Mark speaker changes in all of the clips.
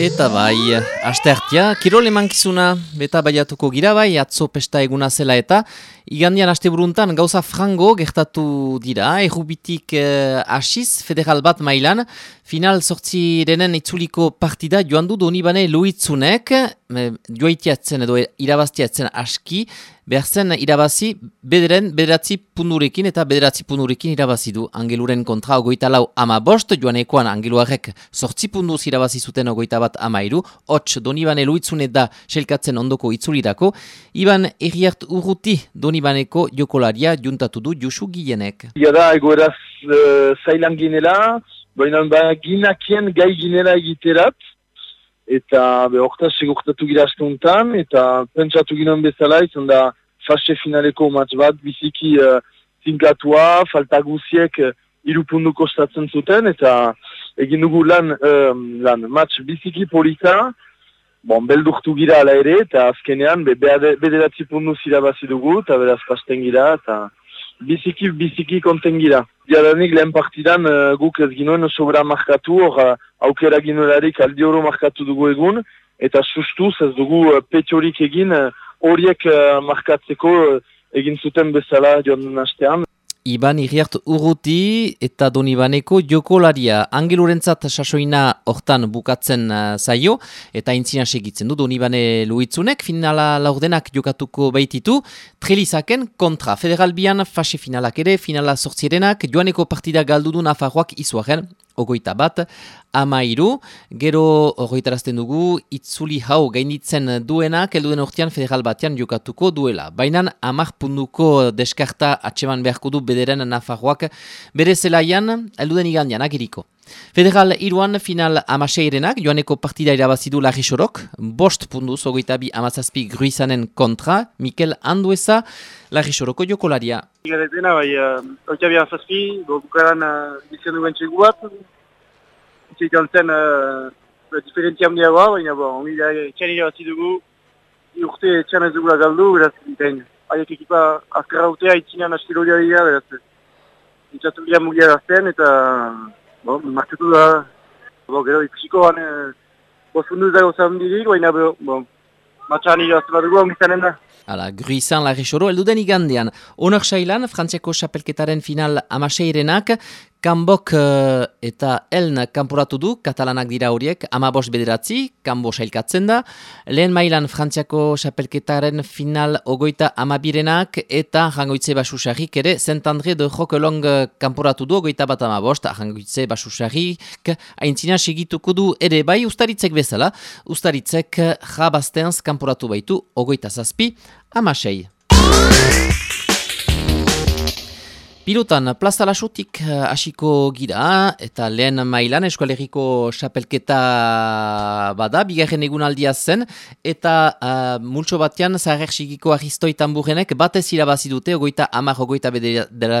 Speaker 1: Eta bai, aste kirol emankizuna, beta baiatuko gira bai, atzo pesta eguna zela eta, igandian aste buruntan gauza frango gertatu dira, errubitik eh, asiz, federal bat mailan, final sortzi denen itzuliko partida joan du doni bane luitzunek, eh, joaitiatzen edo irabaztiatzen aski, behar zen irabazi bederen bederatzi pundurekin eta bederatzi pundurekin irabazi du. Angeluren kontra ogoita lau ama bost, joan ekoan angeluarek sortzi punduz irabazi zuten ogoita bat ama iru, hots Donibane luitzune da selkatzen ondoko itzulirako, Iban erriart urruti Donibaneko jokolaria juntatu du Josu Gilenek.
Speaker 2: Ia da, egoeraz uh, zailan ginela, baina ba, ginakien gai ginela egiterat, eta behortaz segurtatu gira astuntan, eta pentsatu ginen bezala, izan da fase finaleko matz bat, biziki uh, zinkatua, falta guziek uh, irupundu kostatzen zuten, eta egin dugu lan, uh, lan matz biziki polita, bon, beldurtu gira ala ere, eta azkenean be, bederatzi pundu zirabazi dugu, eta beraz pasten gira, eta biziki, biziki konten gira. Diadanik lehen partidan uh, guk ez ginoen sobra markatu, hor uh, aukera ginolarik aldi oro markatu dugu egun, eta sustuz ez dugu uh, petiorik egin, horiek uh, markatzeko uh, egin zuten bezala joan astean.
Speaker 1: Iban Iriart Urruti eta Donibaneko jokolaria angelurentzat sasoina hortan bukatzen uh, zaio. Eta intzina segitzen du Donibane Luitzunek. Finala laurdenak jokatuko baititu. Trelizaken kontra. Federalbian fase finalak ere finala sortzierenak joaneko partida galdudu Nafarroak izuaren ogoita bat, ama iru, gero ogoitarazten dugu, itzuli hau gainitzen duenak, elduden ortean federal batean jokatuko duela. Baina amak punduko deskarta atseman beharko du bederen nafarroak, bere zelaian, elduden igandian, agiriko. Federal iruan final amaseirenak, joaneko partida irabazidu lagisorok, bost punduz, ogoita bi amazazpi gruizanen kontra, Mikel Andueza, lagisoroko jokolaria.
Speaker 3: Garetena, bai, uh, oita bian zazpi, bukaran uh, izan duen txegu bat, izan zen uh, diferentzia handiagoa, baina bo, ongi da, txan irabazi dugu, urte txan ez dugula galdu, beraz, iten, haiek ekipa azkarra urtea, itxinean astiroria dira, beraz, itxatu gira mugia dazten, eta, bo, marketu da, bo, gero, ikusiko ban, uh, bo, fundu zago zaundirik, baina, bo, bo, matxan irabazi bat dugu, ongi zanen da.
Speaker 1: Hala, gruizan lagri soro, elduden igandean. Honor Sailan, Frantziako xapelketaren final amaseirenak, Kambok uh, eta Eln kanporatu du, katalanak dira horiek, amabos bederatzi, Kambo sailkatzen da. Lehen mailan Frantziako xapelketaren final ogoita amabirenak eta jangoitze basusarrik ere, Saint-André de Roquelong kanporatu du, ogoita bat amabost, jangoitze basusarrik, haintzina segituko du ere bai ustaritzek bezala, ustaritzek jabaztenz kanporatu baitu, ogoita zazpi, amasei. Pilotan, plaza lasutik eh, hasiko gira, eta lehen mailan eskualeriko xapelketa bada, bigarren egun aldia zen, eta uh, multso batean zaharrek sigiko ahistoi tamburenek batez irabazi dute, ogoita amar ogoita,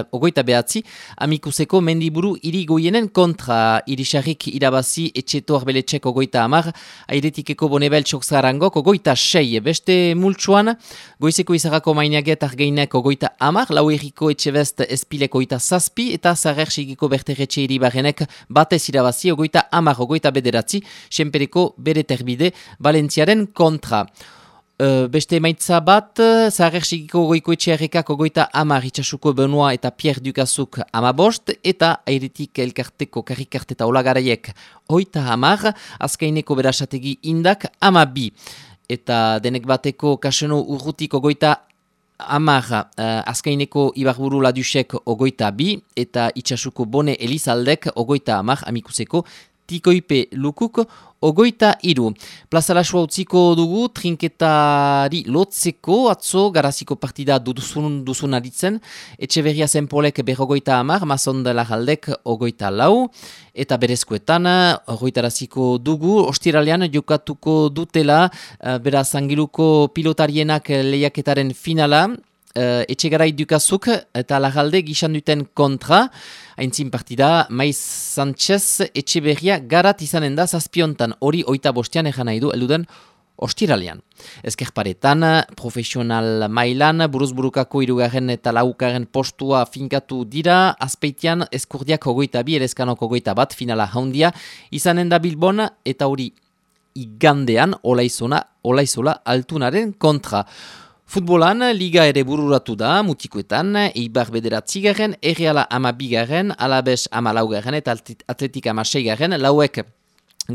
Speaker 1: ogoita behatzi, amikuseko mendiburu iri goienen kontra. Irisarrik irabazi etxeto arbeletxek ogoita amar, airetikeko bonebel txokzarangok ogoita sei, beste multsoan, goizeko izarako mainaget argeinek ogoita amar, lau erriko etxebest espil aprileko oita zazpi eta zarrer sigiko berterretxe iribarrenek batez irabazi ogoita amar ogoita bederatzi, senpereko bere terbide Valentziaren kontra. beste emaitza bat, zaharrer sigiko goiko etxearrekak ogoita amar itxasuko benua eta Pierre Dukazuk amabost, eta airetik elkarteko karrikart eta olagaraiek oita amar, azkaineko berasategi indak amabi. Eta denek bateko kaseno urrutiko goita Amar, uh, azkaineko ibarburu ladusek ogoita bi, eta itxasuko bone elizaldek ogoita amar, amikuseko, tikoipe lukuk ogoita iru. Plazalasua utziko dugu, trinketari lotzeko, atzo, garaziko partida duzun, duzun aditzen, etxe berria zenpolek berrogoita amar, mazon dela jaldek ogoita lau, eta berezkoetan, ogoitaraziko dugu, ostiralean jokatuko dutela, uh, beraz angiluko pilotarienak lehiaketaren finala, uh, etxegarai dukazuk eta lagalde gizan duten kontra. Haintzin partida, Maiz Sanchez etxeberria garat izanen da zazpiontan hori oita bostean egan nahi du eluden ostiralean. Ezkerparetan, profesional mailan, buruzburukako irugarren eta laukaren postua finkatu dira, azpeitian eskurdiak ogoita bi, erezkanok ogoita bat, finala haundia, izanen da Bilbon eta hori igandean olaizona, olaizola altunaren kontra. Futbolan, liga ere bururatu da, mutikoetan, Eibar bederatzi garen, Erreala ama bigaren, Alabes ama laugaren eta Atletik ama seigaren, lauek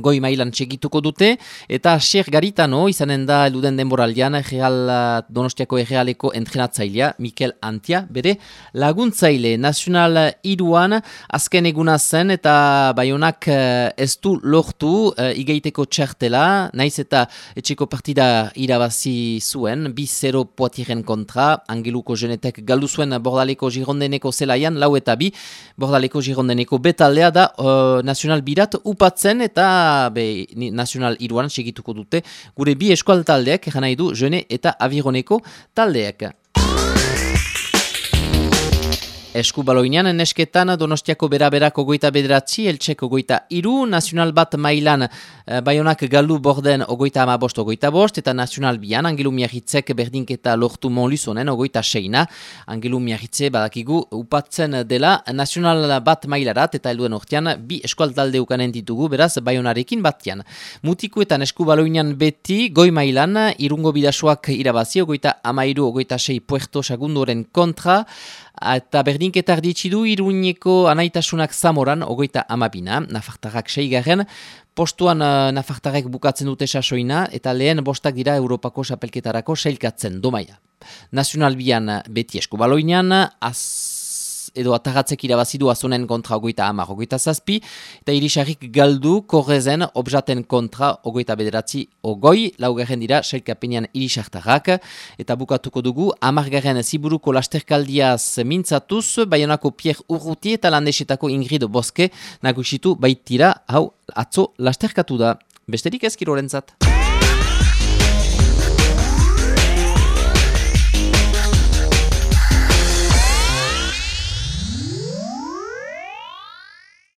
Speaker 1: goi mailan txegituko dute, eta Xer Garitano izanen da eluden denboraldian real, Donostiako errealeko entrenatzailea, Mikel Antia, bere laguntzaile. Nazional iruan azken eguna zen eta baionak eh, ez du lortu uh, igeiteko txartela, naiz eta etxeko partida irabazi zuen, bi zero poatiren kontra, angeluko genetek galdu zuen bordaleko girondeneko zelaian, lau eta bi, bordaleko girondeneko betaldea da uh, nazional birat upatzen eta be, nazional iruan segituko dute gure bi eskual taldeak, nahi du, jene eta avironeko taldeak. Eskubaloinean nesketan Donostiako bera-berako goita bederatzi, eltseko goita iru, nazional bat mailan eh, baionak galdu borden ogoita ama bost ogoita bost, eta nazional bian Angelu Miahitzek berdinketa lortu monlizonen ogoita seina. Angelu Miahitze badakigu upatzen dela nazional bat mailarat eta helduen ortean bi eskualtalde ukanen ditugu, beraz baionarekin batian. Mutikuetan eskubaloinean beti goi mailan irungo bidasoak irabazi ogoita ama iru ogoita sei puerto sagundoren kontra, eta berdinketar ditxidu iruñeko anaitasunak zamoran, ogoita amabina, nafartarrak seigarren, postuan uh, nafartarrek bukatzen dute sasoina, eta lehen bostak dira Europako sapelketarako seilkatzen, domaia. Nazional bian beti eskubaloinan, az edo atagatzek irabazidu azonen kontra ogoita ama ogoita zazpi, eta irisarrik galdu korrezen objaten kontra ogoita bederatzi ogoi, laugarren dira selkapenean irisartarrak, eta bukatuko dugu, amargarren ziburuko lasterkaldiaz mintzatuz, baionako Pierre Urruti eta landesetako Ingrid Boske nagusitu baitira, hau, atzo lasterkatu da. Besterik ezkiro rentzat.